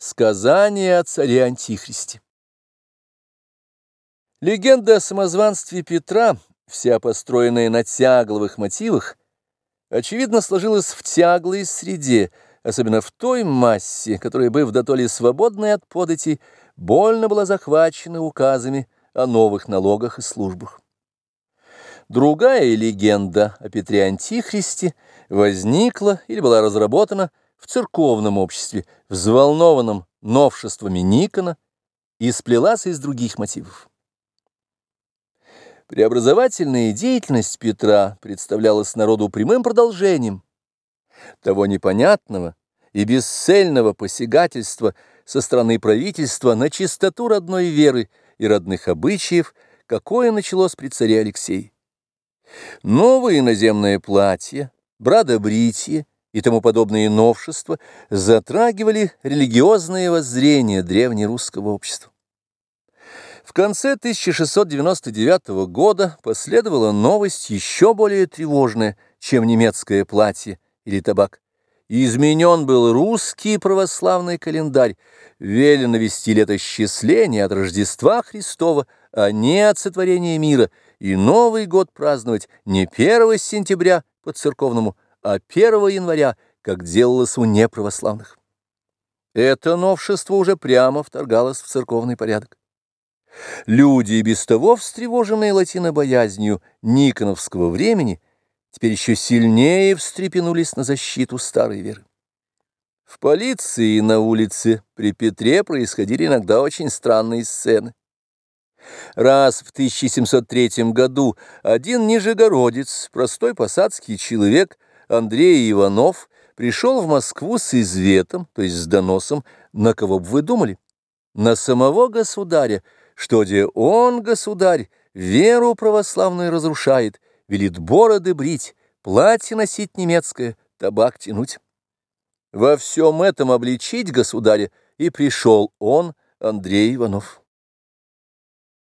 Сказание о царе Антихристе Легенда о самозванстве Петра, вся построенная на тягловых мотивах, очевидно сложилась в тяглой среде, особенно в той массе, которая, быв дотоле свободной от подати, больно была захвачена указами о новых налогах и службах. Другая легенда о Петре Антихристе возникла или была разработана в церковном обществе, взволнованном новшествами Никона, и сплелась из других мотивов. Преобразовательная деятельность Петра представлялась народу прямым продолжением того непонятного и бесцельного посягательства со стороны правительства на чистоту родной веры и родных обычаев, какое началось при царе Алексее. Новое иноземное платье, брадобритие и тому подобные новшества затрагивали религиозное воззрение древнерусского общества. В конце 1699 года последовала новость еще более тревожная, чем немецкое платье или табак. Изменен был русский православный календарь, велено вести летосчисление от Рождества Христова, а не от сотворения мира, и Новый год праздновать не 1 сентября по церковному, а 1 января, как делалось у неправославных. Это новшество уже прямо вторгалось в церковный порядок. Люди, без того встревоженные латинобоязнью Никоновского времени, теперь еще сильнее встрепенулись на защиту старой веры. В полиции и на улице при Петре происходили иногда очень странные сцены. Раз в 1703 году один нижегородец, простой посадский человек, Андрей Иванов, пришел в Москву с изветом, то есть с доносом, на кого бы вы думали? На самого государя, что где он, государь, веру православную разрушает, велит бороды брить, платье носить немецкое, табак тянуть. Во всем этом обличить государя и пришел он, Андрей Иванов.